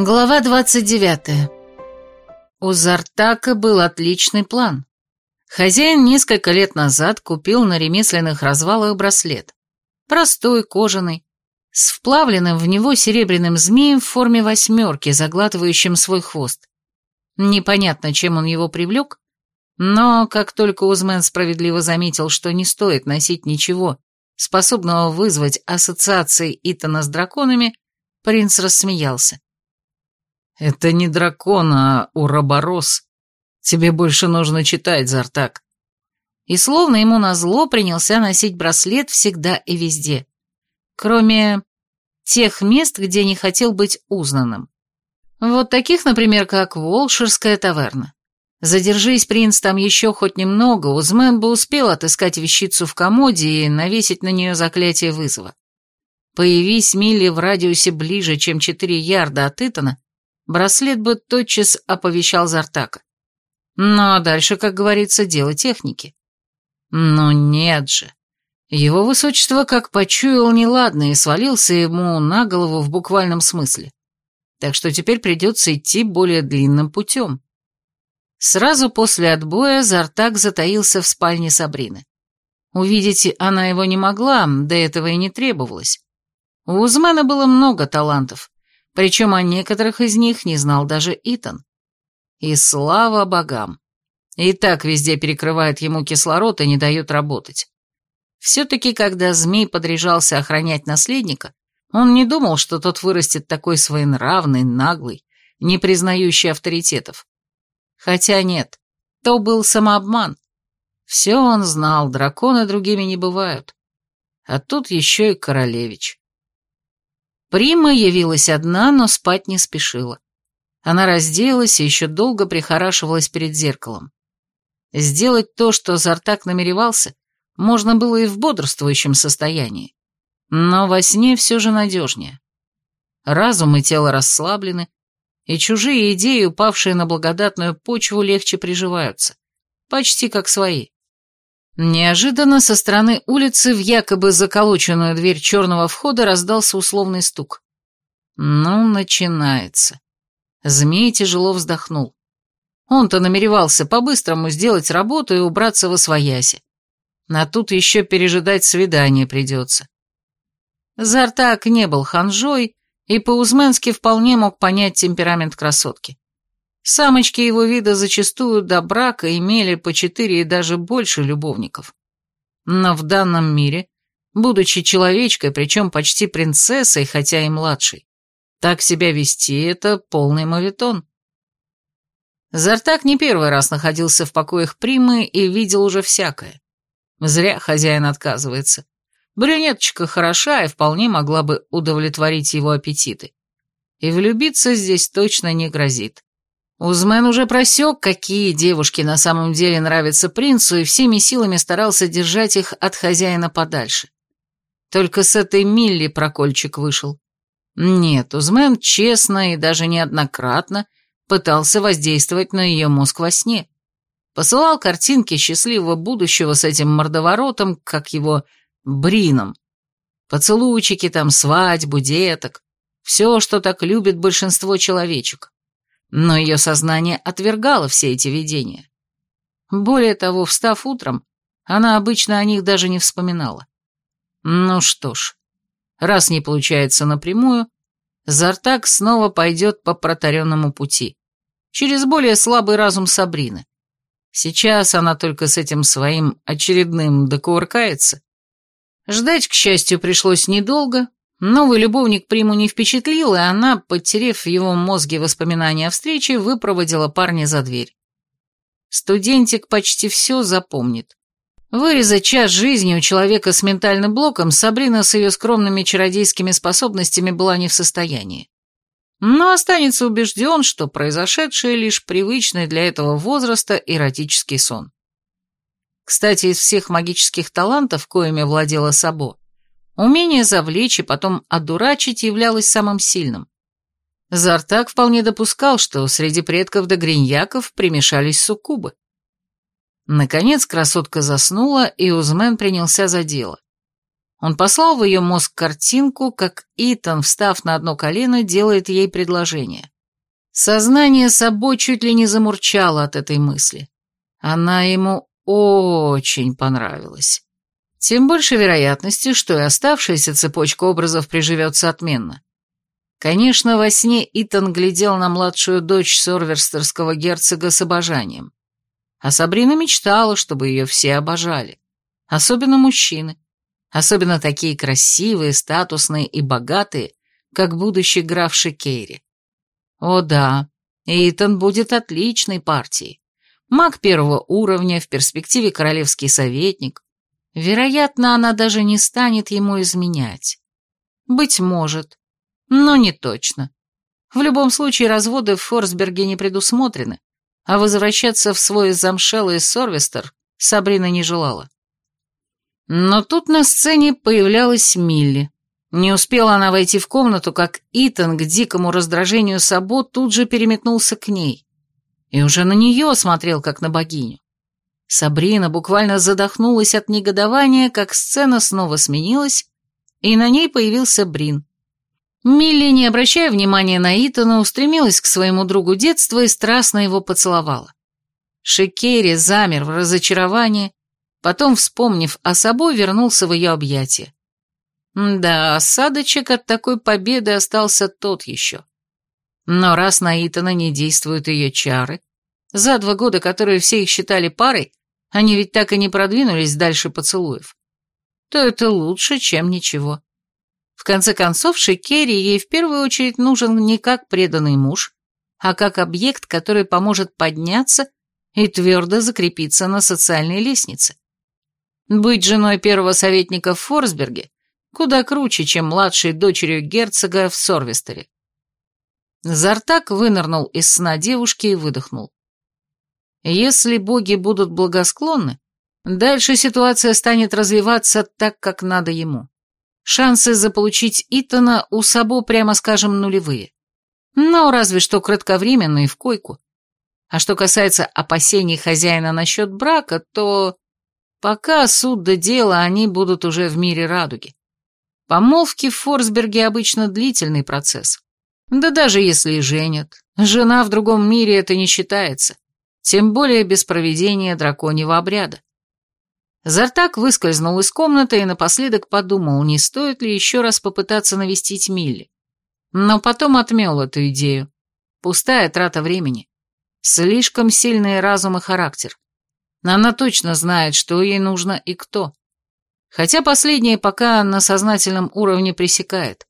Глава 29. У Зартака был отличный план. Хозяин несколько лет назад купил на ремесленных развалах браслет. Простой, кожаный, с вплавленным в него серебряным змеем в форме восьмерки, заглатывающим свой хвост. Непонятно, чем он его привлек, но как только Узмен справедливо заметил, что не стоит носить ничего, способного вызвать ассоциации Итана с драконами, принц рассмеялся. «Это не дракон, а уроборос. Тебе больше нужно читать, Зартак». И словно ему назло принялся носить браслет всегда и везде. Кроме тех мест, где не хотел быть узнанным. Вот таких, например, как Волшерская таверна. Задержись принц там еще хоть немного, Узмен бы успел отыскать вещицу в комоде и навесить на нее заклятие вызова. Появись Милли в радиусе ближе, чем четыре ярда от Итана, браслет бы тотчас оповещал Зартака. Ну а дальше, как говорится, дело техники. Но нет же. Его высочество как почуял неладное и свалился ему на голову в буквальном смысле. Так что теперь придется идти более длинным путем. Сразу после отбоя Зартак затаился в спальне Сабрины. Увидеть она его не могла, до этого и не требовалось. У Узмана было много талантов, причем о некоторых из них не знал даже Итан. И слава богам! И так везде перекрывает ему кислород и не дает работать. Все-таки, когда змей подряжался охранять наследника, он не думал, что тот вырастет такой своенравный, наглый, не признающий авторитетов. Хотя нет, то был самообман. Все он знал, драконы другими не бывают. А тут еще и королевич. Прима явилась одна, но спать не спешила. Она разделась и еще долго прихорашивалась перед зеркалом. Сделать то, что Зартак намеревался, можно было и в бодрствующем состоянии. Но во сне все же надежнее. Разум и тело расслаблены, и чужие идеи, упавшие на благодатную почву, легче приживаются. Почти как свои. Неожиданно со стороны улицы в якобы заколоченную дверь черного входа раздался условный стук. Ну, начинается. Змей тяжело вздохнул. Он-то намеревался по-быстрому сделать работу и убраться во свояси. А тут еще пережидать свидание придется. Зартак не был ханжой и по-узменски вполне мог понять темперамент красотки. Самочки его вида зачастую до брака имели по четыре и даже больше любовников. Но в данном мире, будучи человечкой, причем почти принцессой, хотя и младшей, так себя вести — это полный мавитон. Зартак не первый раз находился в покоях Примы и видел уже всякое. Зря хозяин отказывается. Брюнеточка хороша и вполне могла бы удовлетворить его аппетиты. И влюбиться здесь точно не грозит. Узмен уже просек, какие девушки на самом деле нравятся принцу, и всеми силами старался держать их от хозяина подальше. Только с этой Милли прокольчик вышел. Нет, Узмен честно и даже неоднократно пытался воздействовать на ее мозг во сне. Посылал картинки счастливого будущего с этим мордоворотом, как его Брином. Поцелуйчики там, свадьбу, деток. Все, что так любит большинство человечек. Но ее сознание отвергало все эти видения. Более того, встав утром, она обычно о них даже не вспоминала. Ну что ж, раз не получается напрямую, Зартак снова пойдет по протаренному пути, через более слабый разум Сабрины. Сейчас она только с этим своим очередным докувыркается, Ждать, к счастью, пришлось недолго. Новый любовник приму не впечатлил, и она, подтерев в его мозге воспоминания о встрече, выпроводила парня за дверь. Студентик почти все запомнит. Вырезать час жизни у человека с ментальным блоком Сабрина с ее скромными чародейскими способностями была не в состоянии. Но останется убежден, что произошедшее лишь привычный для этого возраста эротический сон. Кстати, из всех магических талантов, коими владела Сабо, умение завлечь и потом одурачить являлось самым сильным. Зартак вполне допускал, что среди предков догриньяков примешались суккубы. Наконец красотка заснула, и Узмен принялся за дело. Он послал в ее мозг картинку, как Итан, встав на одно колено, делает ей предложение. Сознание собой чуть ли не замурчало от этой мысли. Она ему очень понравилась. Тем больше вероятности, что и оставшаяся цепочка образов приживется отменно. Конечно, во сне Итан глядел на младшую дочь сорверстерского герцога с обожанием. А Сабрина мечтала, чтобы ее все обожали. Особенно мужчины. Особенно такие красивые, статусные и богатые, как будущий граф Шикейри. О да, Итан будет отличной партией. Маг первого уровня, в перспективе королевский советник. Вероятно, она даже не станет ему изменять. Быть может, но не точно. В любом случае, разводы в Форсберге не предусмотрены, а возвращаться в свой замшелый Сорвестер Сабрина не желала. Но тут на сцене появлялась Милли. Не успела она войти в комнату, как Итан к дикому раздражению Сабо тут же переметнулся к ней. И уже на нее смотрел, как на богиню. Сабрина буквально задохнулась от негодования, как сцена снова сменилась, и на ней появился Брин. Милли, не обращая внимания на Итана, устремилась к своему другу детства и страстно его поцеловала. Шикери замер в разочаровании, Потом, вспомнив о собой, вернулся в ее объятия. Да, осадочек от такой победы остался тот еще. Но раз на Итана не действуют ее чары, за два года, которые все их считали парой, они ведь так и не продвинулись дальше поцелуев, то это лучше, чем ничего. В конце концов, Шикери ей в первую очередь нужен не как преданный муж, а как объект, который поможет подняться и твердо закрепиться на социальной лестнице. Быть женой первого советника в Форсберге куда круче, чем младшей дочерью герцога в Сорвестере. Зартак вынырнул из сна девушки и выдохнул. Если боги будут благосклонны, дальше ситуация станет развиваться так, как надо ему. Шансы заполучить Итана у Сабо, прямо скажем, нулевые. Но разве что кратковременные в койку. А что касается опасений хозяина насчет брака, то... Пока суд до дела, они будут уже в мире радуги. Помолвки в Форсберге обычно длительный процесс. Да даже если и женят, жена в другом мире это не считается, тем более без проведения драконьего обряда. Зартак выскользнул из комнаты и напоследок подумал, не стоит ли еще раз попытаться навестить Милли. Но потом отмел эту идею. Пустая трата времени. Слишком сильный разум и характер. Она точно знает, что ей нужно и кто. Хотя последнее пока на сознательном уровне пресекает.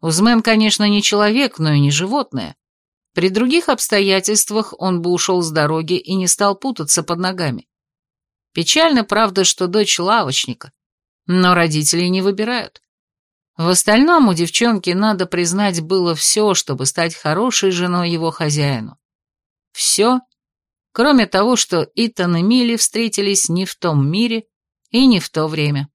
Узмен, конечно, не человек, но и не животное. При других обстоятельствах он бы ушел с дороги и не стал путаться под ногами. Печально, правда, что дочь лавочника, но родители не выбирают. В остальном у девчонки, надо признать, было все, чтобы стать хорошей женой его хозяину. Все Кроме того, что Итан и Милли встретились не в том мире и не в то время.